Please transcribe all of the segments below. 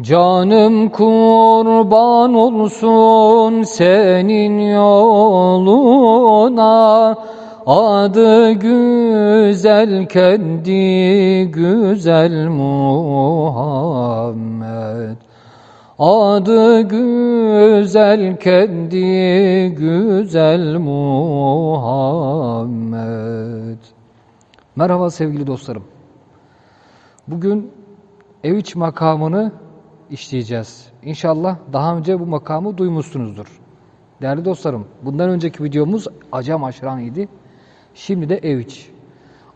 Canım kurban olsun senin yoluna. Adı güzel kendi güzel Muhammed. Adı güzel kendi güzel Muhammed. Merhaba sevgili dostlarım. Bugün ev makamını işleyeceğiz. İnşallah daha önce bu makamı duymuşsunuzdur. Değerli dostlarım, bundan önceki videomuz Acem Aşran idi. Şimdi de Eviç.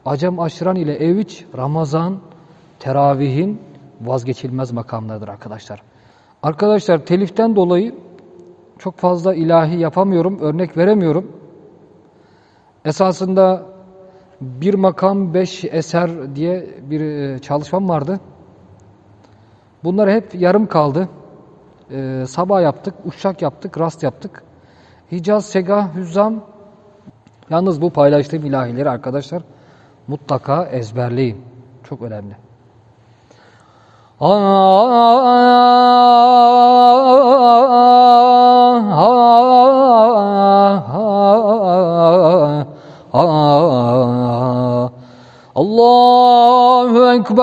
Acem Aşran ile Eviç, Ramazan, teravihin vazgeçilmez makamlarıdır arkadaşlar. Arkadaşlar teliften dolayı çok fazla ilahi yapamıyorum, örnek veremiyorum. Esasında bir makam beş eser diye bir e, çalışmam vardı. Bunlar hep yarım kaldı. Ee, sabah yaptık, uşak yaptık, rast yaptık. Hicaz, Segah, Hüzzam. Yalnız bu paylaştığım ilahileri arkadaşlar mutlaka ezberleyin. Çok önemli. Allahu Ekber,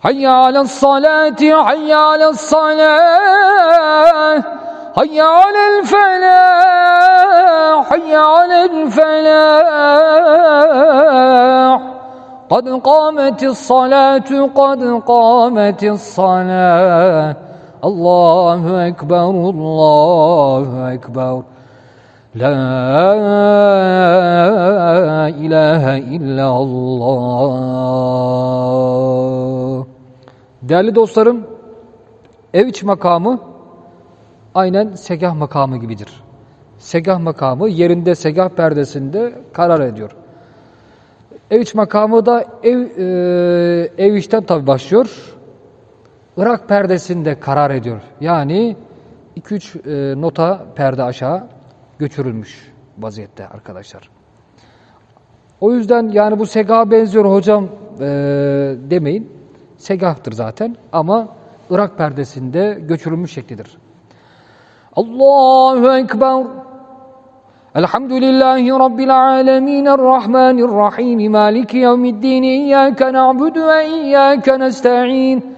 حي على الصلاة حي على الصلاة. حي على الفلاح حي على الفلاح. قد قامت الصلاة قد قامت الصلاة. الله أكبر الله أكبر. لا إله إلا الله. Değerli dostlarım, ev iç makamı aynen segah makamı gibidir. Segah makamı yerinde segah perdesinde karar ediyor. Ev iç makamı da ev, e, ev içten tabi başlıyor. Irak perdesinde karar ediyor. Yani 2-3 e, nota perde aşağı götürülmüş vaziyette arkadaşlar. O yüzden yani bu segah benziyor hocam e, demeyin. Segahtır zaten ama Irak perdesinde götürülmüş şeklidir. Allahu Ekber. Elhamdülillahi Rabbil alemin. Errahmanirrahim. Maliki yevmiddin. İyyâke na'budu ve iyyâke nesta'in.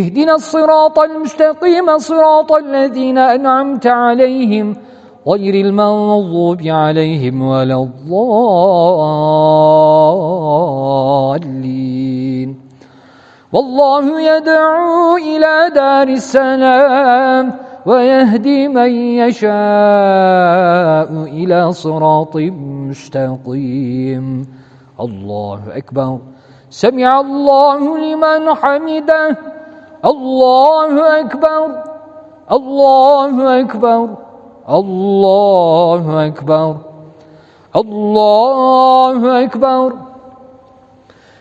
اهدنا الصراط المستقيم صراط الذين أنعمت عليهم غير المغضوب عليهم ولا الضالين والله يدعو إلى دار السلام ويهدي من يشاء إلى صراط مستقيم. الله أكبر. سمع الله لمن حمده. الله أكبر. الله أكبر. الله أكبر. الله أكبر.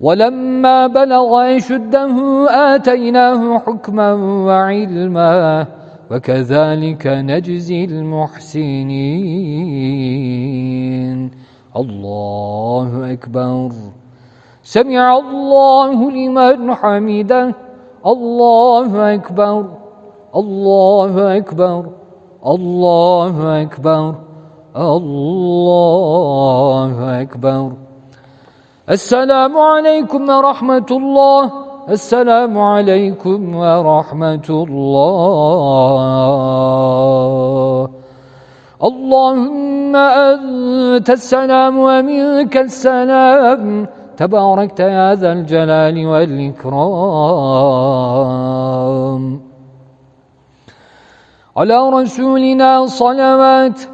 ولما بلغ أشده آتيناه حكما وعلما وكذلك نجزي المحسنين. الله أكبر. سمع الله لمن حمده. الله أكبر. الله أكبر. الله أكبر. الله أكبر. السلام عليكم ورحمة الله. السلام عليكم ورحمة الله. اللهم أنت السلام ومنك السلام. تباركت يا ذا الجلال والإكرام. على رسولنا صلوات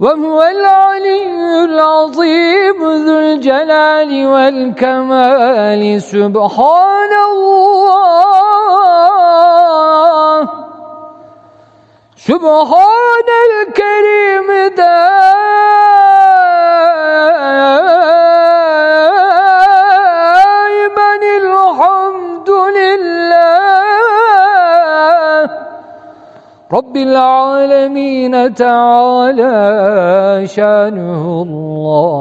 وهو العلي العظيم ذو الجلال والكمال. سبحان الله. سبحان الكريم دائما رب العالمين تعالى شانه الله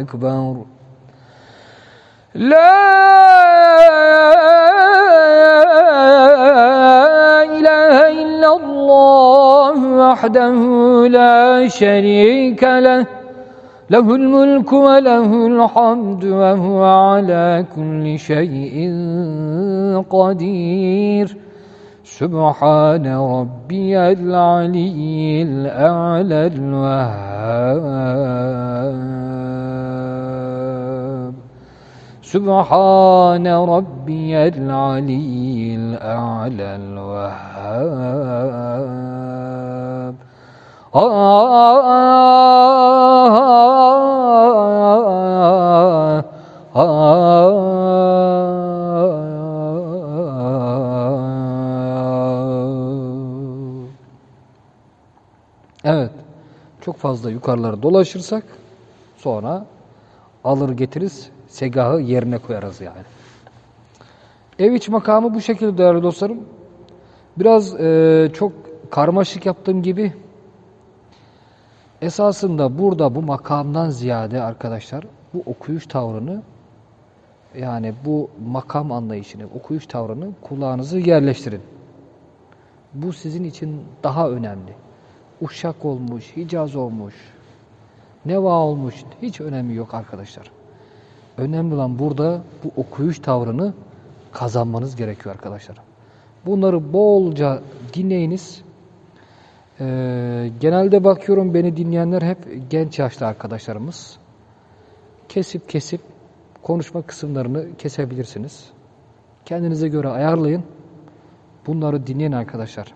أكبر. لا إله إلا الله وحده لا شريك له. له الملك وله الحمد وهو على كل شيء قدير. سبحان ربي العلي الأعلى الوهاب. سبحان ربي العلي الأعلى الوهاب. آه Evet. Çok fazla yukarılara dolaşırsak sonra alır getiririz segahı yerine koyarız yani. Ev iç makamı bu şekilde değerli dostlarım. Biraz e, çok karmaşık yaptığım gibi esasında burada bu makamdan ziyade arkadaşlar bu okuyuş tavrını yani bu makam anlayışını, okuyuş tavrını kulağınızı yerleştirin. Bu sizin için daha önemli. Uşak olmuş, Hicaz olmuş, Neva olmuş hiç önemi yok arkadaşlar. Önemli olan burada bu okuyuş tavrını kazanmanız gerekiyor arkadaşlar. Bunları bolca dinleyiniz. Ee, genelde bakıyorum beni dinleyenler hep genç yaşlı arkadaşlarımız. Kesip kesip konuşma kısımlarını kesebilirsiniz. Kendinize göre ayarlayın. Bunları dinleyin arkadaşlar.